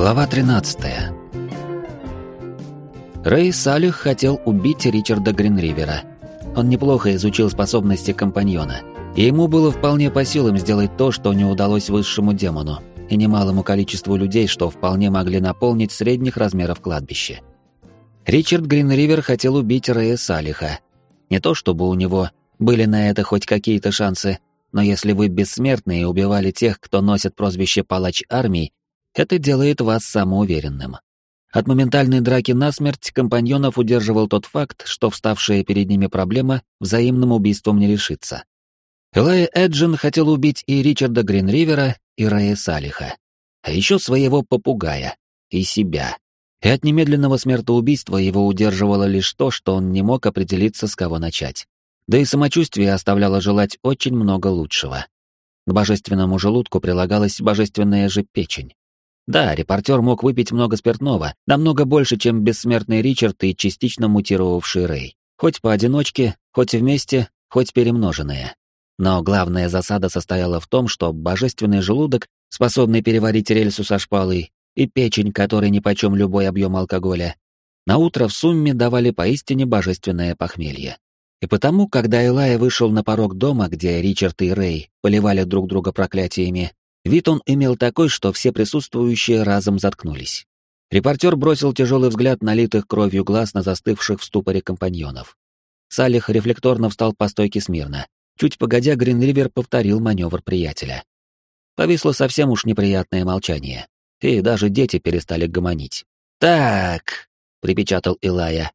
Глава 13. Рэй Салих хотел убить Ричарда Гринривера. Он неплохо изучил способности компаньона, и ему было вполне по силам сделать то, что не удалось высшему демону и немалому количеству людей, что вполне могли наполнить средних размеров кладбище. Ричард Гринривер хотел убить Рэя Салиха. Не то чтобы у него были на это хоть какие-то шансы, но если вы бессмертные убивали тех, кто носит прозвище «палач армии», это делает вас самоуверенным. От моментальной драки насмерть компаньонов удерживал тот факт, что вставшая перед ними проблема взаимным убийством не решится. Элайя Эджин хотел убить и Ричарда Гринривера, и Рэя Салиха, а еще своего попугая, и себя. И от немедленного смертоубийства его удерживало лишь то, что он не мог определиться, с кого начать. Да и самочувствие оставляло желать очень много лучшего. К божественному желудку прилагалась божественная же печень. Да, репортер мог выпить много спиртного, намного больше, чем бессмертный Ричард и частично мутировавший Рэй. Хоть поодиночке, хоть вместе, хоть перемноженные. Но главная засада состояла в том, что божественный желудок, способный переварить рельсу со шпалой, и печень, которой нипочем любой объем алкоголя, на утро в сумме давали поистине божественное похмелье. И потому, когда Элай вышел на порог дома, где Ричард и Рэй поливали друг друга проклятиями, Вид он имел такой, что все присутствующие разом заткнулись. Репортер бросил тяжелый взгляд налитых кровью глаз на застывших в ступоре компаньонов. Салих рефлекторно встал по стойке смирно. Чуть погодя, Гринривер повторил маневр приятеля. Повисло совсем уж неприятное молчание, и даже дети перестали гомонить. «Так», — припечатал Илая.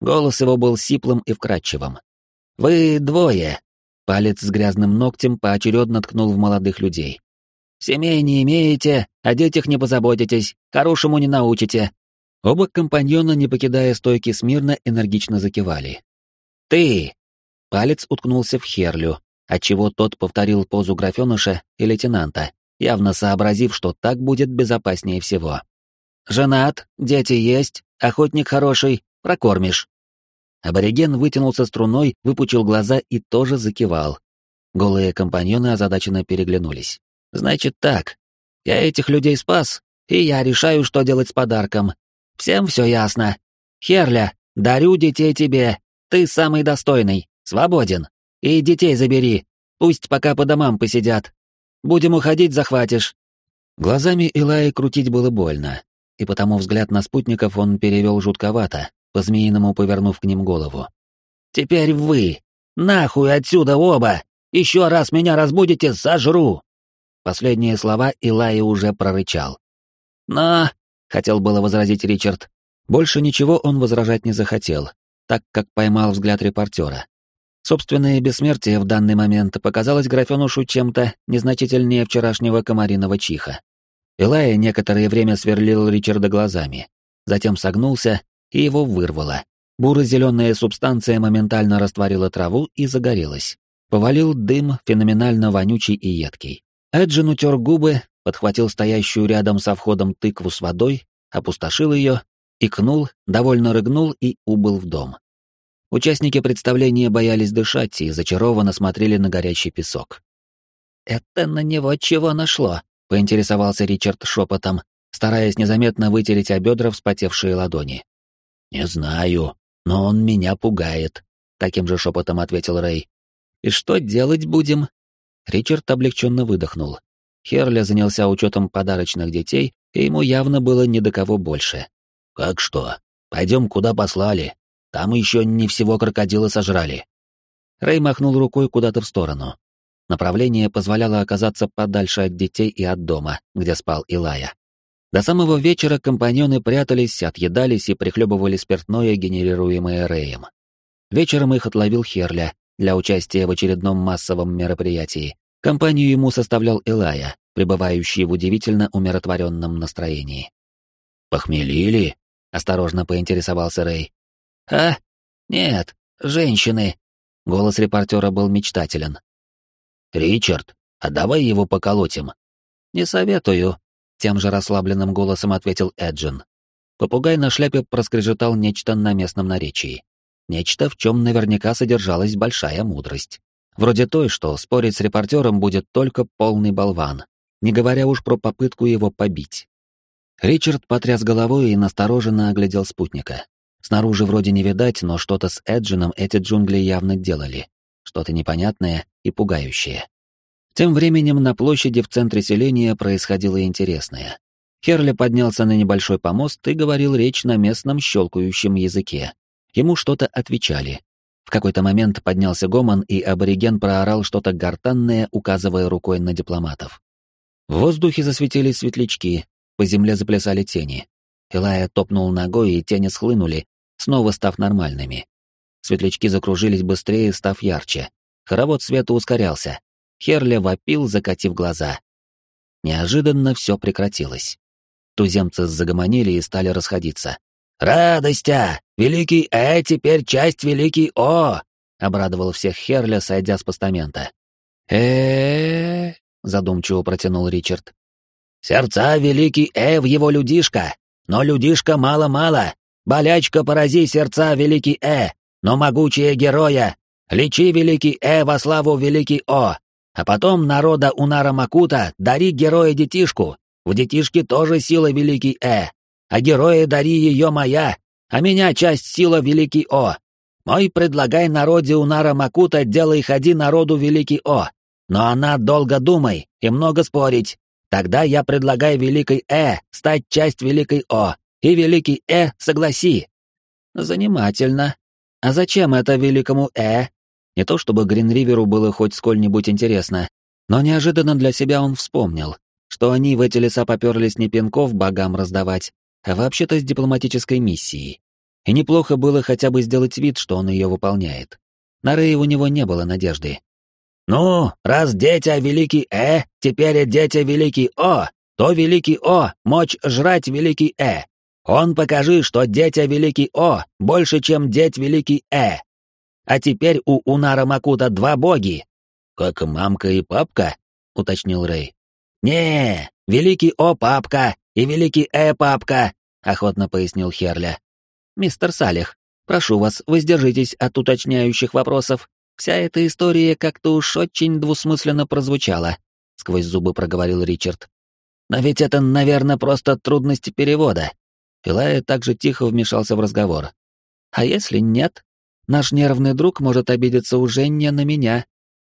Голос его был сиплым и вкрадчивым. «Вы двое». Палец с грязным ногтем поочередно ткнул в молодых людей. Семей не имеете, о детях не позаботитесь, хорошему не научите». Оба компаньона, не покидая стойки смирно, энергично закивали. «Ты!» Палец уткнулся в Херлю, отчего тот повторил позу графеныша и лейтенанта, явно сообразив, что так будет безопаснее всего. «Женат, дети есть, охотник хороший, прокормишь». Абориген вытянулся струной, выпучил глаза и тоже закивал. Голые компаньоны озадаченно переглянулись. Значит так, я этих людей спас, и я решаю, что делать с подарком. Всем все ясно. Херля, дарю детей тебе. Ты самый достойный, свободен. И детей забери. Пусть пока по домам посидят. Будем уходить, захватишь. Глазами Илаи крутить было больно, и потому взгляд на спутников он перевел жутковато, по-змеиному повернув к ним голову. «Теперь вы! Нахуй отсюда оба! Еще раз меня разбудите, сожру!» Последние слова Илай уже прорычал. «Но...» — хотел было возразить Ричард. Больше ничего он возражать не захотел, так как поймал взгляд репортера. Собственное бессмертие в данный момент показалось графенушу чем-то незначительнее вчерашнего комариного чиха. Илая некоторое время сверлил Ричарда глазами, затем согнулся, и его вырвало. Буро-зеленая субстанция моментально растворила траву и загорелась. Повалил дым, феноменально вонючий и едкий. Эджин утер губы, подхватил стоящую рядом со входом тыкву с водой, опустошил ее, икнул, довольно рыгнул и убыл в дом. Участники представления боялись дышать и зачарованно смотрели на горящий песок. «Это на него чего нашло?» — поинтересовался Ричард шепотом, стараясь незаметно вытереть о бедра вспотевшие ладони. «Не знаю, но он меня пугает», — таким же шепотом ответил Рэй. «И что делать будем?» Ричард облегченно выдохнул. Херля занялся учетом подарочных детей, и ему явно было не до кого больше. «Как что? Пойдем, куда послали. Там еще не всего крокодила сожрали». Рэй махнул рукой куда-то в сторону. Направление позволяло оказаться подальше от детей и от дома, где спал Илая. До самого вечера компаньоны прятались, отъедались и прихлебывали спиртное, генерируемое Рэем. Вечером их отловил Херля, для участия в очередном массовом мероприятии. Компанию ему составлял Элая, пребывающий в удивительно умиротворенном настроении. «Похмелили?» — осторожно поинтересовался Рэй. «А? Нет, женщины». Голос репортера был мечтателен. «Ричард, а давай его поколотим». «Не советую», — тем же расслабленным голосом ответил Эджин. Попугай на шляпе проскрежетал нечто на местном наречии. Нечто, в чем наверняка содержалась большая мудрость. Вроде той, что спорить с репортером будет только полный болван, не говоря уж про попытку его побить. Ричард потряс головой и настороженно оглядел спутника. Снаружи вроде не видать, но что-то с Эджином эти джунгли явно делали. Что-то непонятное и пугающее. Тем временем на площади в центре селения происходило интересное. Херли поднялся на небольшой помост и говорил речь на местном щелкающем языке. Ему что-то отвечали. В какой-то момент поднялся гомон, и абориген проорал что-то гортанное, указывая рукой на дипломатов. В воздухе засветились светлячки, по земле заплясали тени. Илая топнул ногой, и тени схлынули, снова став нормальными. Светлячки закружились быстрее, став ярче. Хоровод света ускорялся. Херля вопил, закатив глаза. Неожиданно все прекратилось. Туземцы загомонили и стали расходиться. «Радостя! Великий Э теперь часть Великий О!» — обрадовал всех Херля, сойдя с постамента. э задумчиво протянул Ричард. «Сердца Великий Э в его людишка, но людишка мало-мало. Болячка порази сердца Великий Э, но могучие героя. Лечи Великий Э во славу Великий О. А потом народа Унара Макута дари героя детишку, в детишке тоже сила Великий Э, а героя дари ее моя, а меня часть сила Великий О. Мой предлагай народе Унара Макута делай ходи народу Великий О. Но она долго думай и много спорить. Тогда я предлагаю Великой Э стать часть Великой О, и Великий Э согласи. Занимательно. А зачем это Великому Э? Не то чтобы Гринриверу было хоть сколь-нибудь интересно, но неожиданно для себя он вспомнил, что они в эти леса поперлись не пинков богам раздавать, а вообще-то с дипломатической миссией. И неплохо было хотя бы сделать вид, что он ее выполняет. На Рее у него не было надежды. «Ну, раз дитя великий Э, теперь дитя великий О, то великий О, мочь жрать великий Э. Он покажи, что дитя великий О больше, чем деть великий Э. А теперь у Унара Макута два боги». «Как мамка и папка?» — уточнил Рэй. «Не, великий О папка и великий Э папка», — охотно пояснил Херля. «Мистер Салих, прошу вас, воздержитесь от уточняющих вопросов. Вся эта история как-то уж очень двусмысленно прозвучала», — сквозь зубы проговорил Ричард. «Но ведь это, наверное, просто трудности перевода». Пилая также тихо вмешался в разговор. «А если нет? Наш нервный друг может обидеться уже не на меня».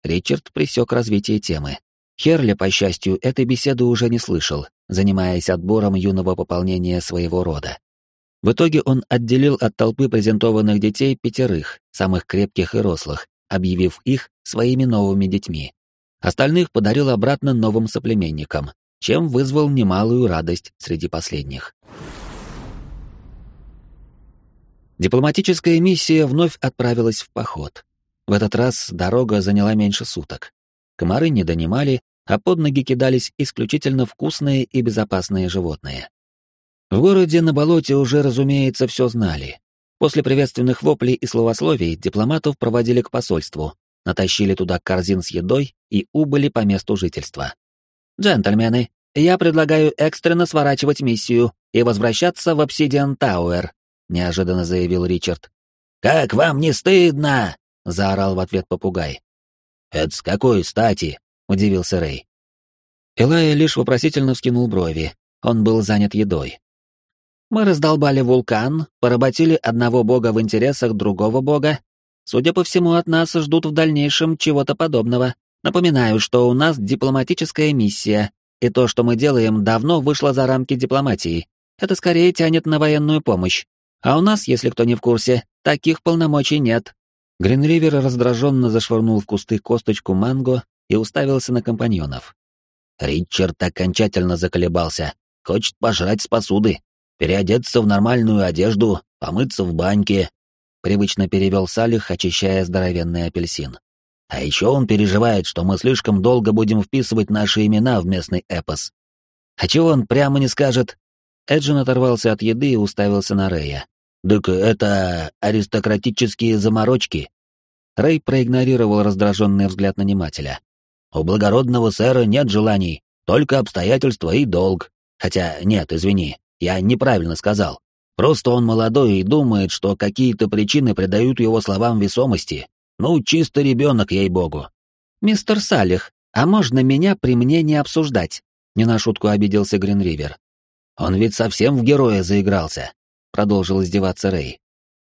Ричард присек развитие темы. Херли, по счастью, этой беседы уже не слышал, занимаясь отбором юного пополнения своего рода. В итоге он отделил от толпы презентованных детей пятерых, самых крепких и рослых, объявив их своими новыми детьми. Остальных подарил обратно новым соплеменникам, чем вызвал немалую радость среди последних. Дипломатическая миссия вновь отправилась в поход. В этот раз дорога заняла меньше суток. Комары не донимали, а под ноги кидались исключительно вкусные и безопасные животные. В городе на болоте уже, разумеется, все знали. После приветственных воплей и словословий дипломатов проводили к посольству, натащили туда корзин с едой и убыли по месту жительства. «Джентльмены, я предлагаю экстренно сворачивать миссию и возвращаться в Обсидиан Тауэр», — неожиданно заявил Ричард. «Как вам не стыдно?» — заорал в ответ попугай. «Это с какой стати?» — удивился Рэй. Элая лишь вопросительно вскинул брови. Он был занят едой. «Мы раздолбали вулкан, поработили одного бога в интересах другого бога. Судя по всему, от нас ждут в дальнейшем чего-то подобного. Напоминаю, что у нас дипломатическая миссия, и то, что мы делаем, давно вышло за рамки дипломатии. Это скорее тянет на военную помощь. А у нас, если кто не в курсе, таких полномочий нет». Гринривер раздраженно зашвырнул в кусты косточку манго и уставился на компаньонов. Ричард окончательно заколебался. Хочет пожрать с посуды, переодеться в нормальную одежду, помыться в баньке. Привычно перевел Салих, очищая здоровенный апельсин. А еще он переживает, что мы слишком долго будем вписывать наши имена в местный эпос. А чего он прямо не скажет? Эджин оторвался от еды и уставился на Рэя. «Так это аристократические заморочки». Рэй проигнорировал раздраженный взгляд нанимателя. У благородного сэра нет желаний, только обстоятельства и долг. Хотя, нет, извини, я неправильно сказал. Просто он молодой и думает, что какие-то причины придают его словам весомости. Ну, чисто ребенок, ей-богу. «Мистер Салих, а можно меня при мне не обсуждать?» Не на шутку обиделся Гринривер. Он ведь совсем в героя заигрался, продолжил издеваться Рэй.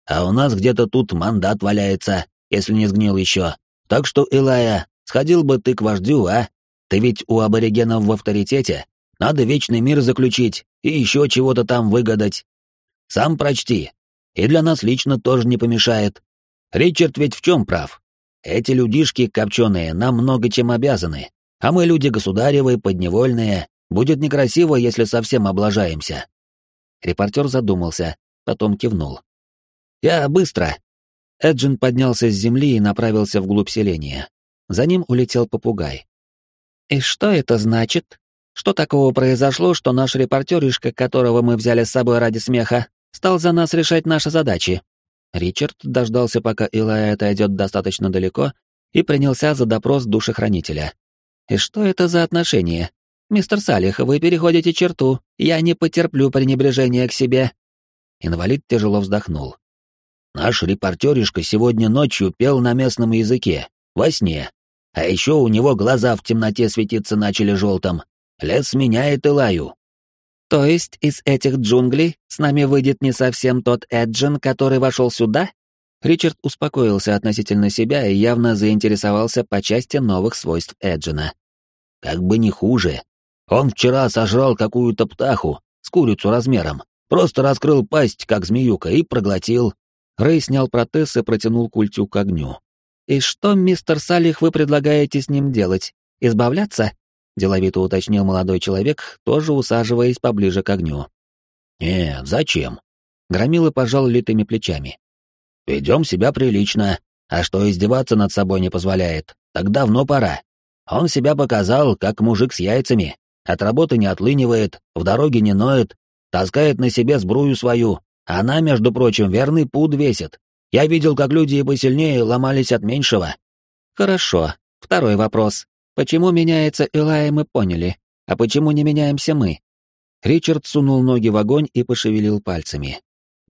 А у нас где-то тут мандат валяется, если не сгнил еще. Так что, Илая, сходил бы ты к вождю, а? Ты ведь у аборигенов в авторитете. Надо вечный мир заключить и еще чего-то там выгадать. Сам прочти. И для нас лично тоже не помешает. Ричард ведь в чем прав? Эти людишки копченые нам много чем обязаны, а мы люди государевые, подневольные. Будет некрасиво, если совсем облажаемся. Репортер задумался, потом кивнул. «Я быстро!» Эджин поднялся с земли и направился вглубь селения. За ним улетел попугай. «И что это значит? Что такого произошло, что наш репортеришка, которого мы взяли с собой ради смеха, стал за нас решать наши задачи?» Ричард дождался, пока Илая отойдет достаточно далеко, и принялся за допрос душехранителя. «И что это за отношения? Мистер Салих, вы переходите черту, я не потерплю пренебрежения к себе». Инвалид тяжело вздохнул. Наш репортеришка сегодня ночью пел на местном языке, во сне. А еще у него глаза в темноте светиться начали желтым. Лес меняет Илаю. То есть из этих джунглей с нами выйдет не совсем тот Эджин, который вошел сюда? Ричард успокоился относительно себя и явно заинтересовался по части новых свойств Эджина. Как бы не хуже. Он вчера сожрал какую-то птаху с курицу размером, просто раскрыл пасть, как змеюка, и проглотил. Рэй снял протез и протянул культю к огню. «И что, мистер Салих, вы предлагаете с ним делать? Избавляться?» — деловито уточнил молодой человек, тоже усаживаясь поближе к огню. «Нет, зачем?» — Громила пожал литыми плечами. «Ведем себя прилично, а что издеваться над собой не позволяет, так давно пора. Он себя показал, как мужик с яйцами, от работы не отлынивает, в дороге не ноет, таскает на себе сбрую свою, она, между прочим, верный пуд весит. Я видел, как люди и посильнее ломались от меньшего. Хорошо. Второй вопрос. Почему меняется Илая, мы поняли. А почему не меняемся мы? Ричард сунул ноги в огонь и пошевелил пальцами.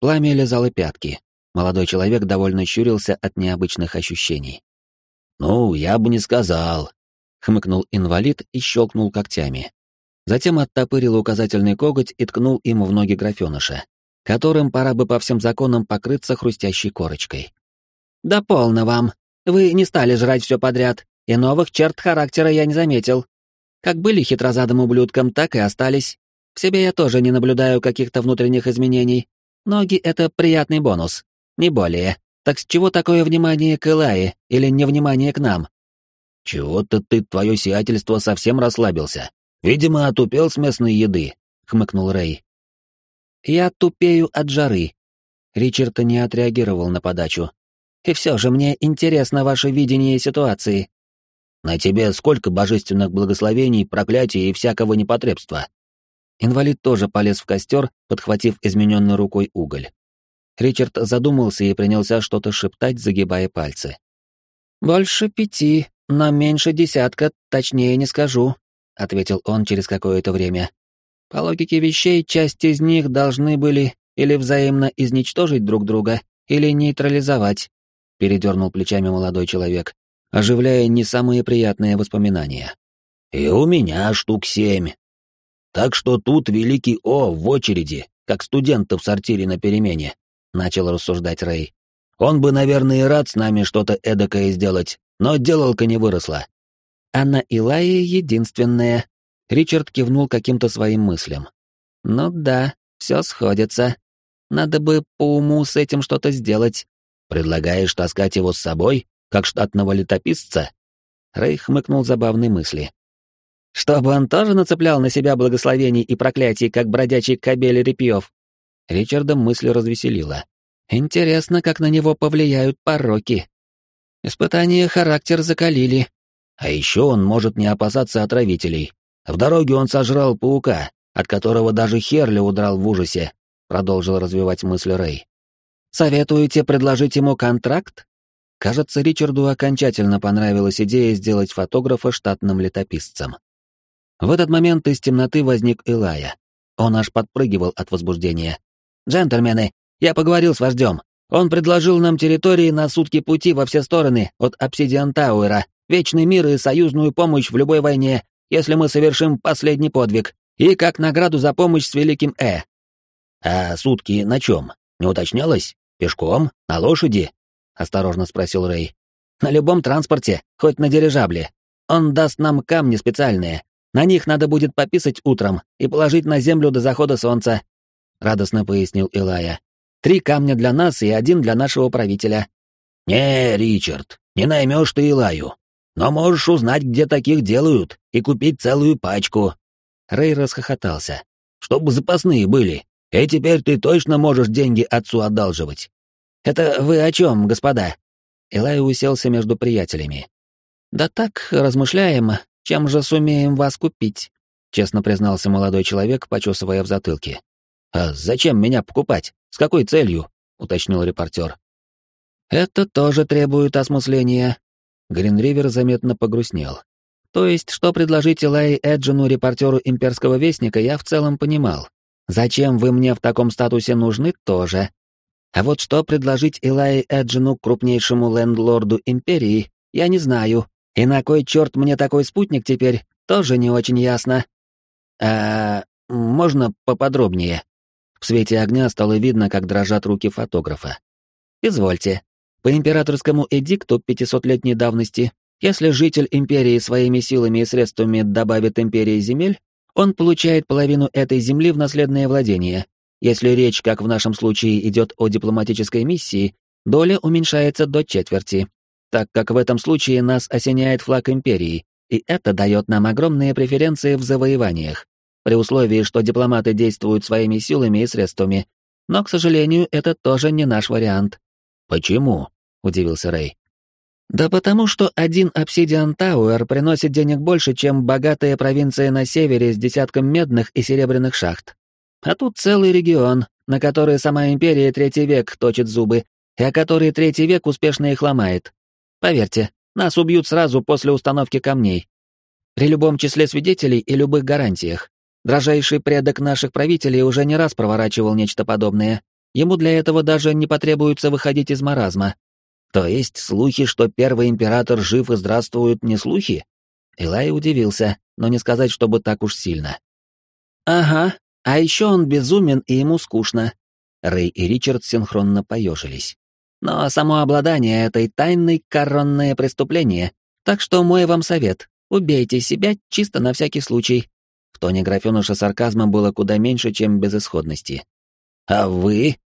Пламя лизало пятки. Молодой человек довольно щурился от необычных ощущений. «Ну, я бы не сказал», — хмыкнул инвалид и щелкнул когтями. Затем оттопырил указательный коготь и ткнул им в ноги графеныша которым пора бы по всем законам покрыться хрустящей корочкой. «Да полно вам. Вы не стали жрать все подряд, и новых черт характера я не заметил. Как были хитрозадым ублюдком, так и остались. В себе я тоже не наблюдаю каких-то внутренних изменений. Ноги — это приятный бонус, не более. Так с чего такое внимание к Элае или невнимание к нам?» «Чего-то ты, твое сиятельство, совсем расслабился. Видимо, отупел с местной еды», — хмыкнул Рэй. Я тупею от жары. Ричард не отреагировал на подачу. И все же мне интересно ваше видение ситуации. На тебе сколько божественных благословений, проклятий и всякого непотребства. Инвалид тоже полез в костер, подхватив измененной рукой уголь. Ричард задумался и принялся что-то шептать, загибая пальцы. «Больше пяти, но меньше десятка, точнее не скажу», — ответил он через какое-то время. По логике вещей, часть из них должны были или взаимно изничтожить друг друга, или нейтрализовать, передернул плечами молодой человек, оживляя не самые приятные воспоминания. И у меня штук семь. Так что тут великий О в очереди, как студенты в сортире на перемене, начал рассуждать Рэй. Он бы, наверное, и рад с нами что-то эдакое сделать, но делалка не выросла. Анна Илая единственная, Ричард кивнул каким-то своим мыслям. «Ну да, все сходится. Надо бы по уму с этим что-то сделать. Предлагаешь таскать его с собой, как штатного летописца?» Рэй хмыкнул забавной мысли. «Чтобы он тоже нацеплял на себя благословений и проклятий, как бродячий кобель репьев?» Ричарда мысль развеселила. «Интересно, как на него повлияют пороки. Испытания характер закалили. А еще он может не опасаться отравителей. В дороге он сожрал паука, от которого даже Херли удрал в ужасе, продолжил развивать мысль Рэй. Советуете предложить ему контракт? Кажется, Ричарду окончательно понравилась идея сделать фотографа штатным летописцем. В этот момент из темноты возник Илая. Он аж подпрыгивал от возбуждения. «Джентльмены, я поговорил с вождем. Он предложил нам территории на сутки пути во все стороны от Обсидиан Тауэра, вечный мир и союзную помощь в любой войне, если мы совершим последний подвиг, И как награду за помощь с великим Э. А сутки на чем? Не уточнялось? Пешком? На лошади? Осторожно спросил Рэй. На любом транспорте, хоть на дирижабле. Он даст нам камни специальные. На них надо будет пописать утром и положить на землю до захода солнца. Радостно пояснил Илая. Три камня для нас и один для нашего правителя. Не, Ричард, не наймешь ты Илаю. Но можешь узнать, где таких делают, и купить целую пачку. Рэй расхохотался. Чтобы запасные были. И теперь ты точно можешь деньги отцу одалживать. Это вы о чем, господа? Илай уселся между приятелями. Да так, размышляем, чем же сумеем вас купить, честно признался молодой человек, почесывая в затылке. А зачем меня покупать? С какой целью? уточнил репортер. Это тоже требует осмысления. Гринривер заметно погрустнел. То есть, что предложить Илай Эджину, репортеру имперского вестника, я в целом понимал. Зачем вы мне в таком статусе нужны, тоже. А вот что предложить Илай Эджину, крупнейшему лендлорду империи, я не знаю. И на кой черт мне такой спутник теперь, тоже не очень ясно. А можно поподробнее? В свете огня стало видно, как дрожат руки фотографа. Извольте. По императорскому эдикту 500-летней давности, если житель империи своими силами и средствами добавит империи земель, он получает половину этой земли в наследное владение. Если речь, как в нашем случае, идет о дипломатической миссии, доля уменьшается до четверти, так как в этом случае нас осеняет флаг империи, и это дает нам огромные преференции в завоеваниях, при условии, что дипломаты действуют своими силами и средствами. Но, к сожалению, это тоже не наш вариант. «Почему?» — удивился Рэй. Да потому что один обсидиан Тауэр приносит денег больше, чем богатая провинция на севере с десятком медных и серебряных шахт. А тут целый регион, на который сама империя третий век точит зубы, и о который третий век успешно их ломает. Поверьте, нас убьют сразу после установки камней. При любом числе свидетелей и любых гарантиях. Дрожайший предок наших правителей уже не раз проворачивал нечто подобное. Ему для этого даже не потребуется выходить из маразма. То есть слухи, что первый император жив и здравствует, не слухи? Илай удивился, но не сказать, чтобы так уж сильно. Ага, а еще он безумен и ему скучно. Рэй и Ричард синхронно поежились. Но само обладание этой тайной коронное преступление, так что мой вам совет — убейте себя чисто на всякий случай. В тоне графеныша сарказма было куда меньше, чем безысходности. «А вы?»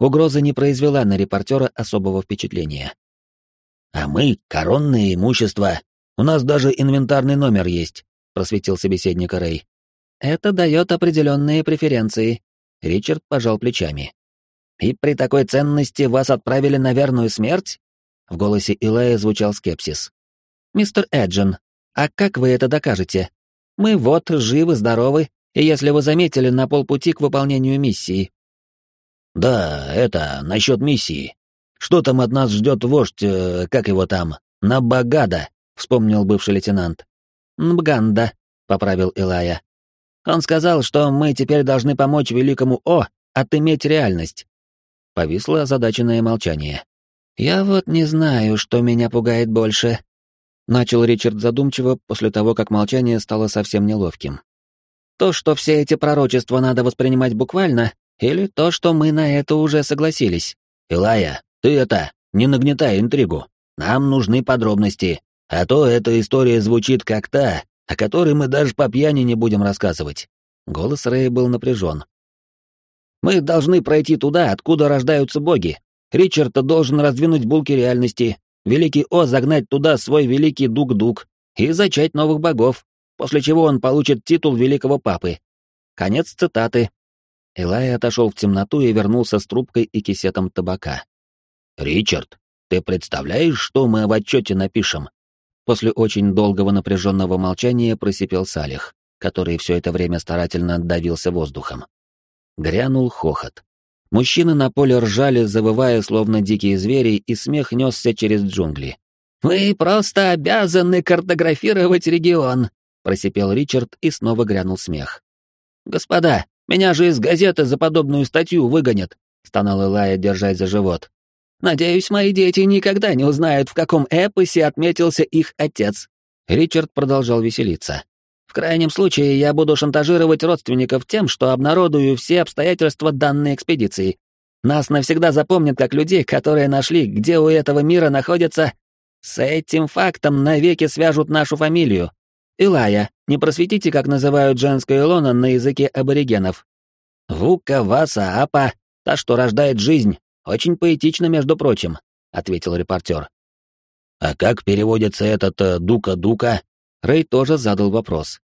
Угроза не произвела на репортера особого впечатления. «А мы — коронное имущество. У нас даже инвентарный номер есть», — просветил собеседника Рэй. «Это дает определенные преференции», — Ричард пожал плечами. «И при такой ценности вас отправили на верную смерть?» В голосе Илая звучал скепсис. «Мистер Эджин, а как вы это докажете? Мы вот живы, здоровы, и если вы заметили, на полпути к выполнению миссии». «Да, это, насчет миссии. Что там от нас ждет вождь, э, как его там, Набагада?» — вспомнил бывший лейтенант. «Нбганда», — поправил Илая. «Он сказал, что мы теперь должны помочь великому О отыметь реальность. Повисло озадаченное молчание. «Я вот не знаю, что меня пугает больше», — начал Ричард задумчиво после того, как молчание стало совсем неловким. «То, что все эти пророчества надо воспринимать буквально, или то, что мы на это уже согласились?» «Илая, ты это, не нагнетай интригу. Нам нужны подробности, а то эта история звучит как та, о которой мы даже по пьяни не будем рассказывать». Голос Рэя был напряжен, мы должны пройти туда, откуда рождаются боги. Ричард должен раздвинуть булки реальности, Великий О загнать туда свой великий Дуг-Дуг и зачать новых богов, после чего он получит титул великого папы. Конец цитаты. Элай отошел в темноту и вернулся с трубкой и кисетом табака. «Ричард, ты представляешь, что мы в отчете напишем?» После очень долгого напряженного молчания просипел Салих, который все это время старательно давился воздухом. Грянул хохот. Мужчины на поле ржали, завывая, словно дикие звери, и смех несся через джунгли. «Вы просто обязаны картографировать регион», — просипел Ричард и снова грянул смех. «Господа, меня же из газеты за подобную статью выгонят», — стонал Илая, держась за живот. «Надеюсь, мои дети никогда не узнают, в каком эпосе отметился их отец». Ричард продолжал веселиться. В крайнем случае я буду шантажировать родственников тем, что обнародую все обстоятельства данной экспедиции. Нас навсегда запомнят как людей, которые нашли, где у этого мира находится... С этим фактом навеки свяжут нашу фамилию. Илая, не просветите, как называют женское лоно на языке аборигенов. Вука Васа Апа, та, что рождает жизнь. Очень поэтично, между прочим, — ответил репортер. «А как переводится этот э, «дука-дука»?» Рэй тоже задал вопрос.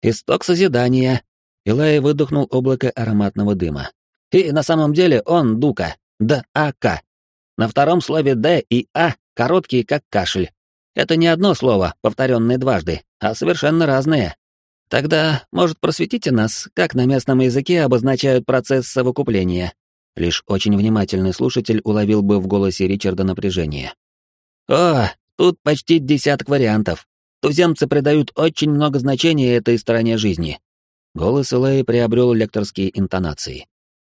«Исток созидания». Илай выдохнул облако ароматного дыма. «И на самом деле он дука, Д-А-К. На втором слове «Д» и «А» короткие, как кашель. Это не одно слово, повторенное дважды, а совершенно разные. Тогда, может, просветите нас, как на местном языке обозначают процесс совокупления?» Лишь очень внимательный слушатель уловил бы в голосе Ричарда напряжение. «О, тут почти десяток вариантов. Туземцы придают очень много значения этой стороне жизни. Голос Элэй приобрел лекторские интонации.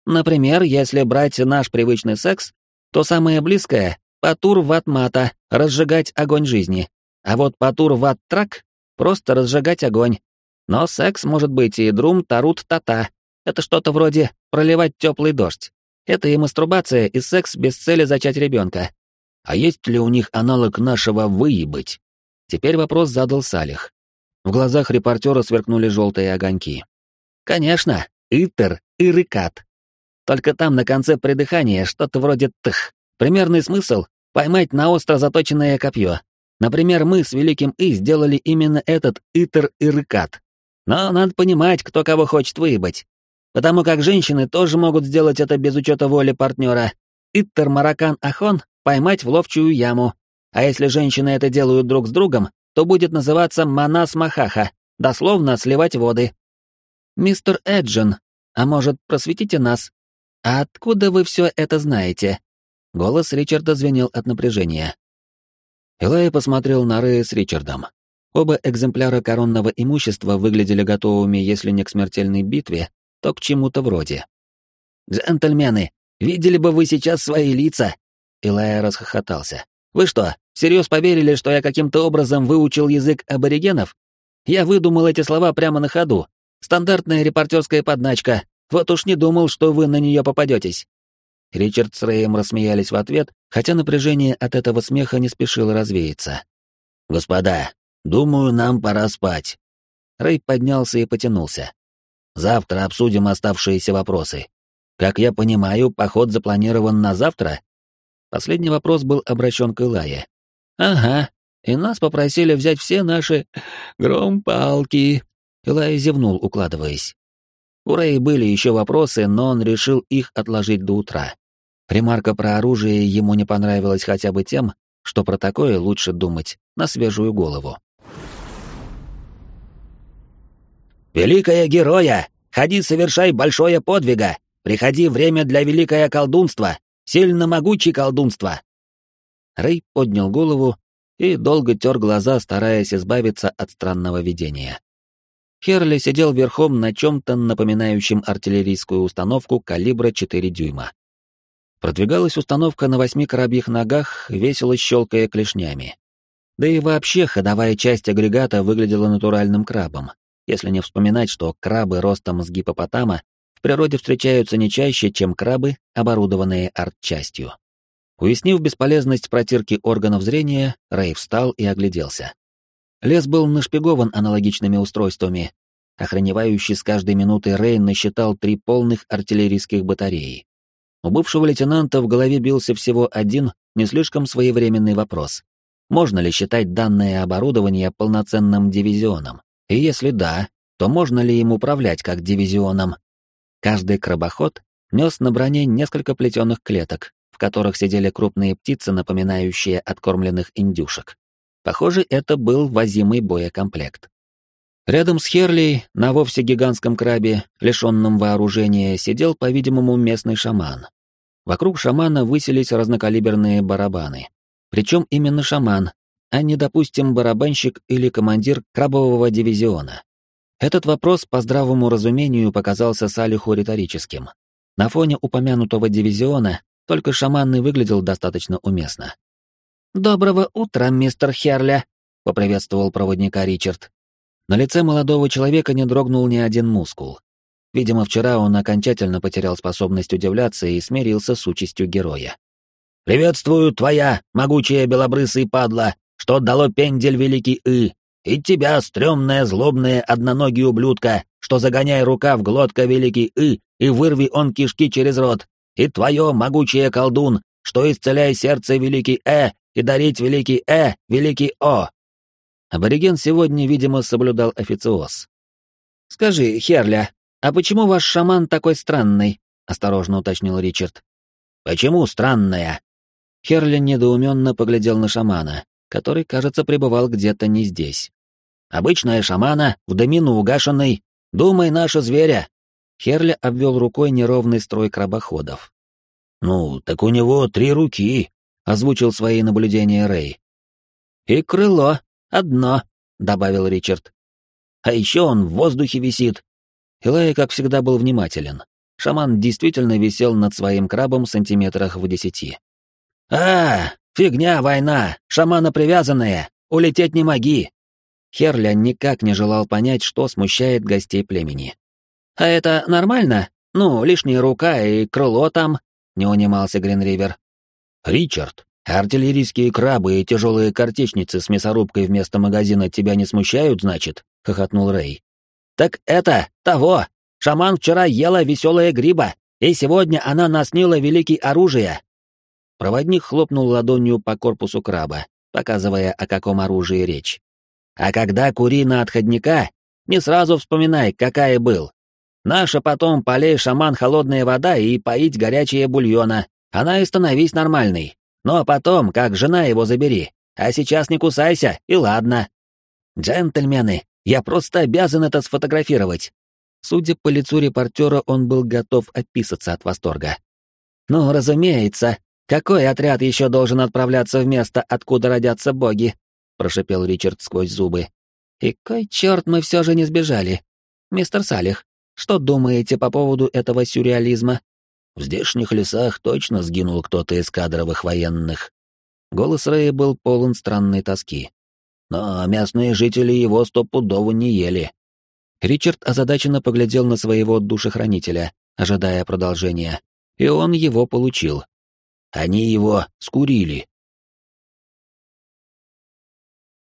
Например, если брать наш привычный секс, то самое близкое — патур ватмата, разжигать огонь жизни. А вот патур ват-трак — просто разжигать огонь. Но секс может быть и друм тарут тата. Это что-то вроде проливать теплый дождь. Это и мастурбация, и секс без цели зачать ребенка. А есть ли у них аналог нашего «выебать»? Теперь вопрос задал Салих. В глазах репортера сверкнули желтые огоньки. «Конечно, Итер и Рыкат. Только там на конце придыхания что-то вроде «тх». Примерный смысл — поймать на остро заточенное копье. Например, мы с Великим И сделали именно этот Итер и Рыкат. Но надо понимать, кто кого хочет выебать. Потому как женщины тоже могут сделать это без учета воли партнера. Итер Маракан Ахон — поймать в ловчую яму, а если женщины это делают друг с другом, то будет называться Манас Махаха, дословно сливать воды. Мистер Эджин, а может, просветите нас? А откуда вы все это знаете? Голос Ричарда звенел от напряжения. Элай посмотрел на Рэя с Ричардом. Оба экземпляра коронного имущества выглядели готовыми, если не к смертельной битве, то к чему-то вроде. «Джентльмены, видели бы вы сейчас свои лица!» Илая расхохотался. Вы что, всерьез поверили, что я каким-то образом выучил язык аборигенов? Я выдумал эти слова прямо на ходу. Стандартная репортерская подначка. Вот уж не думал, что вы на нее попадетесь. Ричард с Рэем рассмеялись в ответ, хотя напряжение от этого смеха не спешило развеяться. «Господа, думаю, нам пора спать». Рэй поднялся и потянулся. «Завтра обсудим оставшиеся вопросы. Как я понимаю, поход запланирован на завтра?» Последний вопрос был обращен к Илае. «Ага, и нас попросили взять все наши громпалки». Илая зевнул, укладываясь. У Рэя были еще вопросы, но он решил их отложить до утра. Ремарка про оружие ему не понравилась хотя бы тем, что про такое лучше думать на свежую голову. «Великая героя! Ходи, совершай большое подвига! Приходи время для великое колдунство! Сильно могучий колдунство!» Рэй поднял голову и долго тер глаза, стараясь избавиться от странного видения. Херли сидел верхом на чем-то напоминающем артиллерийскую установку калибра 4 дюйма. Продвигалась установка на восьми коробьих ногах, весело щелкая клешнями. Да и вообще ходовая часть агрегата выглядела натуральным крабом, если не вспоминать, что крабы ростом с гипопотама в природе встречаются не чаще, чем крабы, оборудованные артчастью. Уяснив бесполезность протирки органов зрения, Рэй встал и огляделся. Лес был нашпигован аналогичными устройствами. Охраневающий с каждой минутой Рэй насчитал три полных артиллерийских батареи. У бывшего лейтенанта в голове бился всего один, не слишком своевременный вопрос. Можно ли считать данное оборудование полноценным дивизионом? И если да, то можно ли им управлять как дивизионом? Каждый крабоход нес на броне несколько плетеных клеток, в которых сидели крупные птицы, напоминающие откормленных индюшек. Похоже, это был возимый боекомплект. Рядом с Херли, на вовсе гигантском крабе, лишенном вооружения, сидел, по-видимому, местный шаман. Вокруг шамана высились разнокалиберные барабаны. Причем именно шаман, а не, допустим, барабанщик или командир крабового дивизиона. Этот вопрос по здравому разумению показался Салиху риторическим. На фоне упомянутого дивизиона только шаман и выглядел достаточно уместно. «Доброго утра, мистер Херля», — поприветствовал проводника Ричард. На лице молодого человека не дрогнул ни один мускул. Видимо, вчера он окончательно потерял способность удивляться и смирился с участью героя. «Приветствую, твоя, могучая белобрысый падла, что дало пендель великий И, и тебя, стрёмная, злобная, одноногий ублюдка, что загоняй рука в глотка великий И, и вырви он кишки через рот, и твое, могучее колдун, что исцеляй сердце великий Э, и дарить великий Э, великий О, Абориген сегодня, видимо, соблюдал официоз. «Скажи, Херля, а почему ваш шаман такой странный?» — осторожно уточнил Ричард. «Почему странная?» Херля недоуменно поглядел на шамана, который, кажется, пребывал где-то не здесь. «Обычная шамана, в домину угашенной. Думай, наша зверя!» Херля обвел рукой неровный строй крабоходов. «Ну, так у него три руки», — озвучил свои наблюдения Рэй. «И крыло», «Одно», — добавил Ричард. «А еще он в воздухе висит». Илай, как всегда, был внимателен. Шаман действительно висел над своим крабом сантиметрах в десяти. «А, фигня, война, шамана привязанная, улететь не моги!» Херля никак не желал понять, что смущает гостей племени. «А это нормально? Ну, лишняя рука и крыло там?» — не унимался Гринривер. «Ричард, «Артиллерийские крабы и тяжелые картечницы с мясорубкой вместо магазина тебя не смущают, значит?» — хохотнул Рэй. «Так это, того! Шаман вчера ела веселая гриба, и сегодня она наснила великий оружие!» Проводник хлопнул ладонью по корпусу краба, показывая, о каком оружии речь. «А когда кури на отходника, не сразу вспоминай, какая был. Наша потом полей шаман холодная вода и поить горячее бульона, она и становись нормальной. Но потом, как жена его забери. А сейчас не кусайся, и ладно. Джентльмены, я просто обязан это сфотографировать. Судя по лицу репортера, он был готов описаться от восторга. «Ну, разумеется. Какой отряд еще должен отправляться в место, откуда родятся боги?» — прошипел Ричард сквозь зубы. «И кой черт мы все же не сбежали? Мистер Салих, что думаете по поводу этого сюрреализма?» В здешних лесах точно сгинул кто-то из кадровых военных. Голос Рэя был полон странной тоски. Но местные жители его стопудово не ели. Ричард озадаченно поглядел на своего душехранителя, ожидая продолжения, и он его получил. Они его скурили.